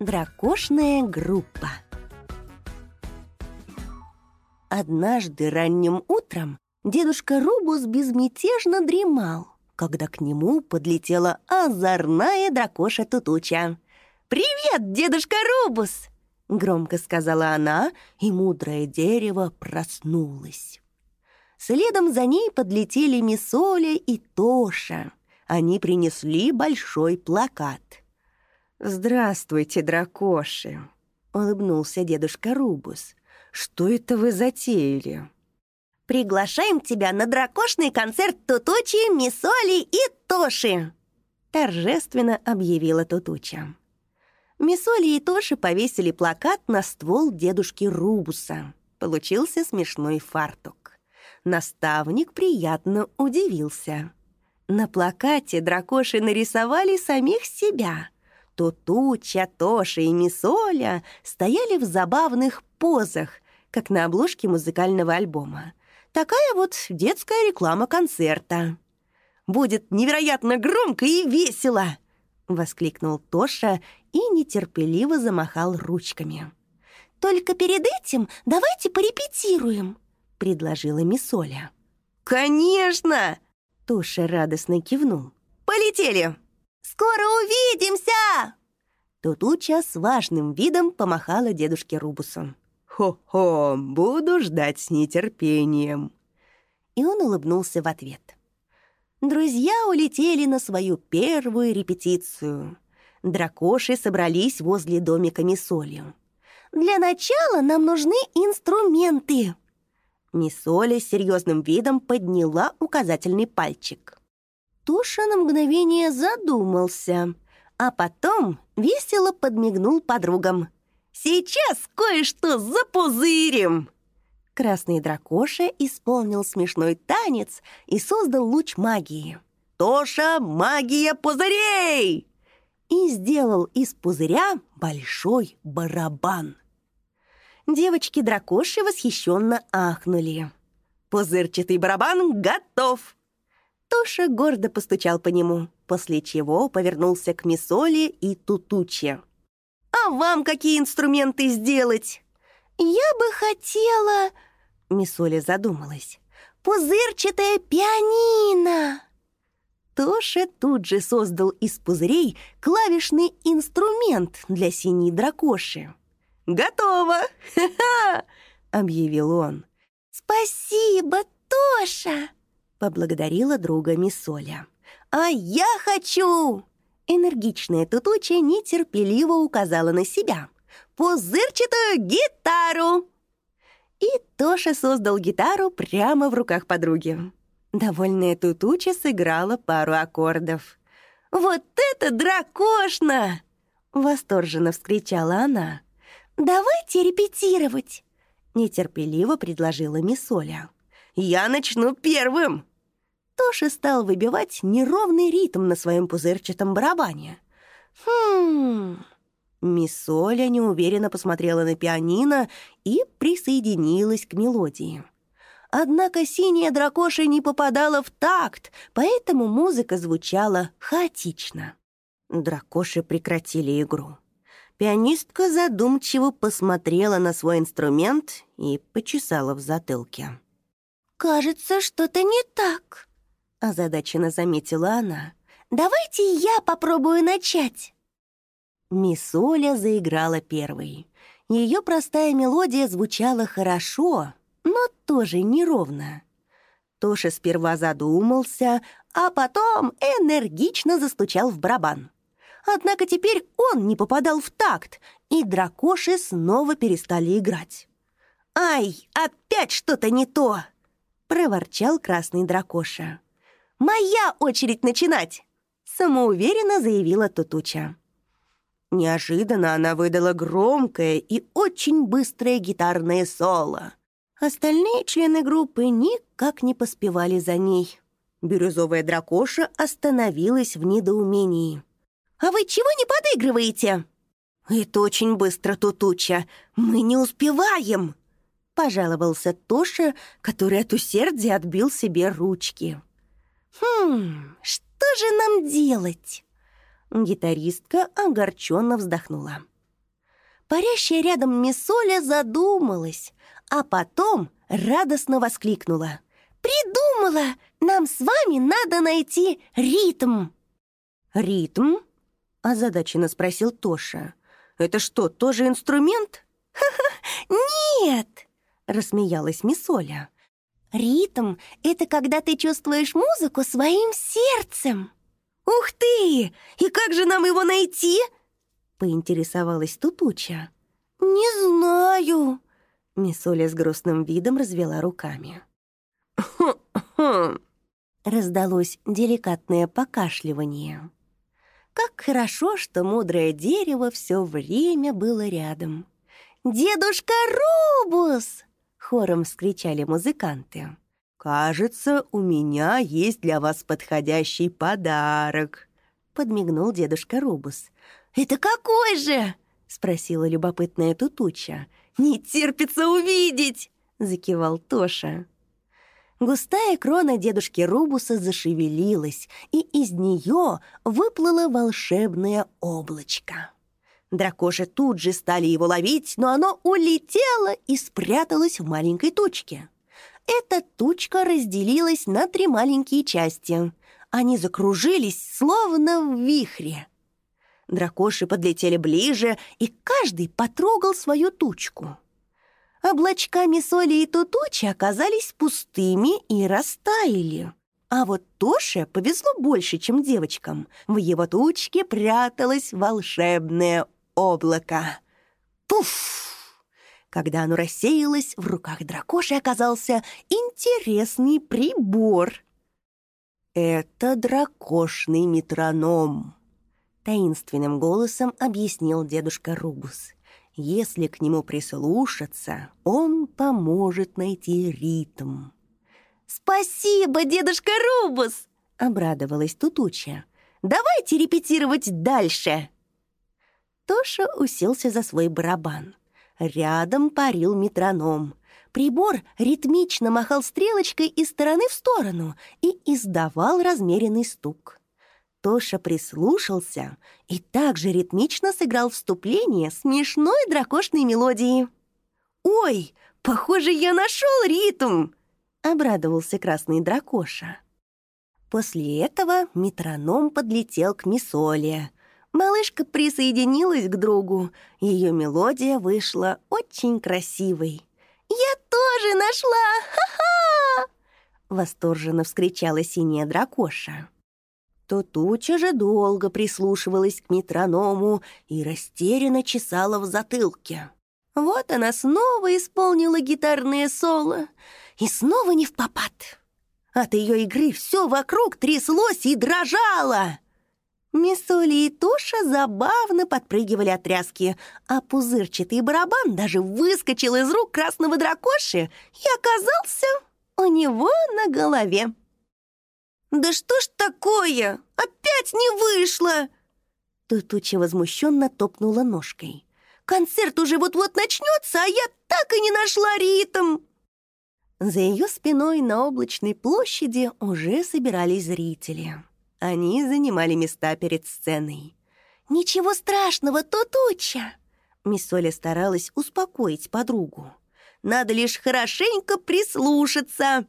Дракошная группа Однажды ранним утром дедушка Рубус безмятежно дремал, когда к нему подлетела озорная дракоша Тутуча. «Привет, дедушка Рубус!» — громко сказала она, и мудрое дерево проснулось. Следом за ней подлетели Мисоля и Тоша. Они принесли большой плакат — «Здравствуйте, дракоши!» — улыбнулся дедушка Рубус. «Что это вы затеяли?» «Приглашаем тебя на дракошный концерт Тутучи, Мисоли и Тоши!» — торжественно объявила Тутуча. Мисоли и Тоши повесили плакат на ствол дедушки Рубуса. Получился смешной фартук. Наставник приятно удивился. На плакате дракоши нарисовали самих себя — то Туча, Тоша и Мисоля стояли в забавных позах, как на обложке музыкального альбома. Такая вот детская реклама концерта. «Будет невероятно громко и весело!» — воскликнул Тоша и нетерпеливо замахал ручками. «Только перед этим давайте порепетируем», — предложила Мисоля. «Конечно!» — Тоша радостно кивнул. «Полетели!» «Скоро увидимся!» Тутуча с важным видом помахала дедушке Рубусу. «Хо-хо, буду ждать с нетерпением!» И он улыбнулся в ответ. Друзья улетели на свою первую репетицию. Дракоши собрались возле домика Мисолью. «Для начала нам нужны инструменты!» Мисоля с серьезным видом подняла указательный пальчик. Туша на мгновение задумался, а потом весело подмигнул подругам. «Сейчас кое-что запузырим!» Красный дракоша исполнил смешной танец и создал луч магии. «Тоша, магия пузырей!» И сделал из пузыря большой барабан. Девочки-дракоши восхищенно ахнули. «Пузырчатый барабан готов!» Тоша гордо постучал по нему, после чего повернулся к Мисоле и Тутуче. «А вам какие инструменты сделать?» «Я бы хотела...» Мисоля задумалась. «Пузырчатое пианино!» Тоша тут же создал из пузырей клавишный инструмент для синей дракоши. «Готово! Ха-ха!» — объявил он. «Спасибо, Тоша!» — поблагодарила друга Мисоля. «А я хочу!» Энергичная тутуча нетерпеливо указала на себя. «Пузырчатую гитару!» И Тоша создал гитару прямо в руках подруги. Довольная тутуча сыграла пару аккордов. «Вот это дракошно!» — восторженно вскричала она. «Давайте репетировать!» — нетерпеливо предложила Мисоля. «Я начну первым!» Тоша стал выбивать неровный ритм на своем пузырчатом барабане. «Хм...» Мисс Оля неуверенно посмотрела на пианино и присоединилась к мелодии. Однако синяя дракоша не попадала в такт, поэтому музыка звучала хаотично. Дракоши прекратили игру. Пианистка задумчиво посмотрела на свой инструмент и почесала в затылке. «Кажется, что-то не так», — озадаченно заметила она. «Давайте я попробую начать». Мисс Оля заиграла первой. Ее простая мелодия звучала хорошо, но тоже неровно. Тоша сперва задумался, а потом энергично застучал в барабан. Однако теперь он не попадал в такт, и дракоши снова перестали играть. «Ай, опять что-то не то!» — проворчал красный дракоша. «Моя очередь начинать!» — самоуверенно заявила Тутуча. Неожиданно она выдала громкое и очень быстрое гитарное соло. Остальные члены группы никак не поспевали за ней. Бирюзовая дракоша остановилась в недоумении. «А вы чего не подыгрываете?» «Это очень быстро, Тутуча. Мы не успеваем!» Пожаловался Тоша, который от усердия отбил себе ручки. «Хм, что же нам делать?» Гитаристка огорченно вздохнула. Парящая рядом Мисоля задумалась, а потом радостно воскликнула. «Придумала! Нам с вами надо найти ритм!» «Ритм?» — озадаченно спросил Тоша. «Это что, тоже инструмент?» «Ха-ха, нет!» — рассмеялась Мисоля. «Ритм — это когда ты чувствуешь музыку своим сердцем!» «Ух ты! И как же нам его найти?» — поинтересовалась Тутуча. «Не знаю!» — Мисоля с грустным видом развела руками. Раздалось деликатное покашливание. Как хорошо, что мудрое дерево все время было рядом. «Дедушка Рубус!» — хором вскричали музыканты. «Кажется, у меня есть для вас подходящий подарок», — подмигнул дедушка Рубус. «Это какой же?» — спросила любопытная Тутуча. «Не терпится увидеть!» — закивал Тоша. Густая крона дедушки Рубуса зашевелилась, и из нее выплыло волшебное облачко. Дракоши тут же стали его ловить, но оно улетело и спряталось в маленькой тучке. Эта тучка разделилась на три маленькие части. Они закружились, словно в вихре. Дракоши подлетели ближе, и каждый потрогал свою тучку. Облачками соли и тутучи оказались пустыми и растаяли. А вот Тоше повезло больше, чем девочкам. В его тучке пряталось волшебное облако. Пуф! Когда оно рассеялось, в руках дракоши оказался интересный прибор. «Это дракошный метроном», — таинственным голосом объяснил дедушка Рубус. Если к нему прислушаться, он поможет найти ритм. «Спасибо, дедушка Рубус!» — обрадовалась Тутуча. «Давайте репетировать дальше!» Тоша уселся за свой барабан. Рядом парил метроном. Прибор ритмично махал стрелочкой из стороны в сторону и издавал размеренный стук. Тоша прислушался и также ритмично сыграл вступление смешной дракошной мелодии. «Ой, похоже, я нашел ритм!» — обрадовался красный дракоша. После этого метроном подлетел к Мисоле. Малышка присоединилась к другу. Ее мелодия вышла очень красивой. «Я тоже нашла! Ха-ха!» — восторженно вскричала синяя дракоша то туча же долго прислушивалась к метроному и растерянно чесала в затылке. Вот она снова исполнила гитарное соло, и снова не в попад. От ее игры все вокруг тряслось и дрожало. Миссоли и Туша забавно подпрыгивали от тряски, а пузырчатый барабан даже выскочил из рук красного дракоши и оказался у него на голове. «Да что ж такое? Опять не вышло!» Тутуча возмущенно топнула ножкой. «Концерт уже вот-вот начнется, а я так и не нашла ритм!» За ее спиной на облачной площади уже собирались зрители. Они занимали места перед сценой. «Ничего страшного, Тутуча!» Мисс Оля старалась успокоить подругу. «Надо лишь хорошенько прислушаться!»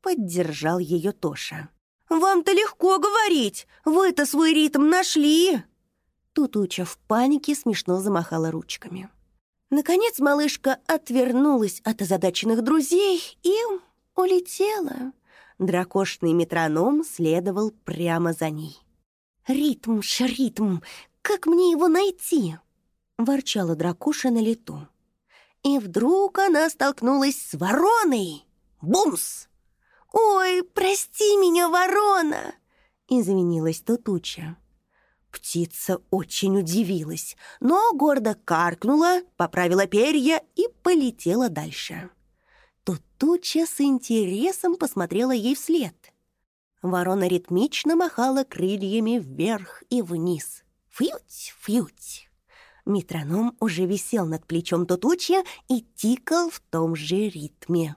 Поддержал ее Тоша. «Вам-то легко говорить! Вы-то свой ритм нашли!» Тутуча в панике смешно замахала ручками. Наконец малышка отвернулась от озадаченных друзей и улетела. Дракошный метроном следовал прямо за ней. «Ритм, шритм, как мне его найти?» — ворчала дракоша на лету. И вдруг она столкнулась с вороной. Бумс! «Ой, прости меня, ворона!» — извинилась Тутуча. Птица очень удивилась, но гордо каркнула, поправила перья и полетела дальше. Тутуча с интересом посмотрела ей вслед. Ворона ритмично махала крыльями вверх и вниз. Фьють, фьють. Метроном уже висел над плечом Тутучи и тикал в том же ритме.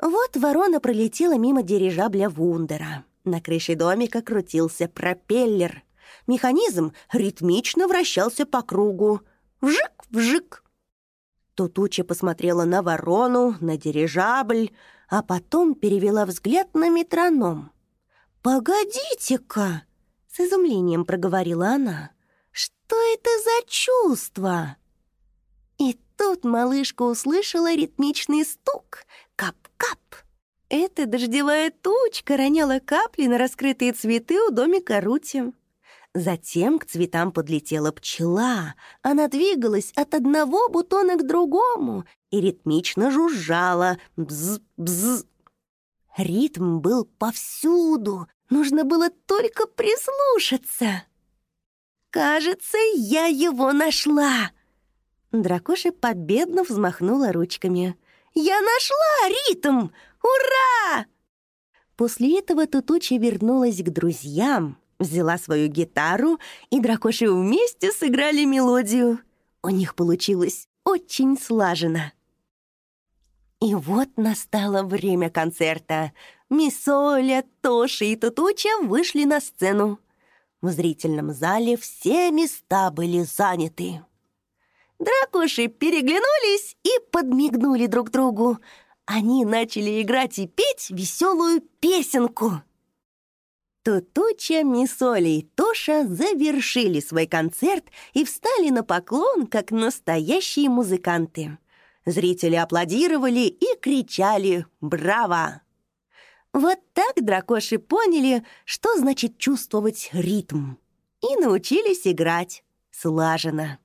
Вот ворона пролетела мимо дирижабля Вундера. На крыше домика крутился пропеллер. Механизм ритмично вращался по кругу. вжик-вжик. Тутуча посмотрела на ворону, на дирижабль, а потом перевела взгляд на метроном. «Погодите-ка!» — с изумлением проговорила она. «Что это за чувство?» И тут малышка услышала ритмичный стук. Кап-кап. Эта дождевая тучка роняла капли на раскрытые цветы у домика Рути. Затем к цветам подлетела пчела. Она двигалась от одного бутона к другому и ритмично жужжала. Бз-бз. Ритм был повсюду. Нужно было только прислушаться. «Кажется, я его нашла!» Дракоша победно взмахнула ручками. «Я нашла ритм! Ура!» После этого Тутуча вернулась к друзьям, взяла свою гитару, и дракоши вместе сыграли мелодию. У них получилось очень слаженно. И вот настало время концерта. Мисоля, Тоши и Тутуча вышли на сцену. В зрительном зале все места были заняты. Дракоши переглянулись и подмигнули друг другу. Они начали играть и петь веселую песенку. Тутуча, Мисоли и Тоша завершили свой концерт и встали на поклон, как настоящие музыканты. Зрители аплодировали и кричали «Браво!». Вот так дракоши поняли, что значит чувствовать ритм, и научились играть слаженно.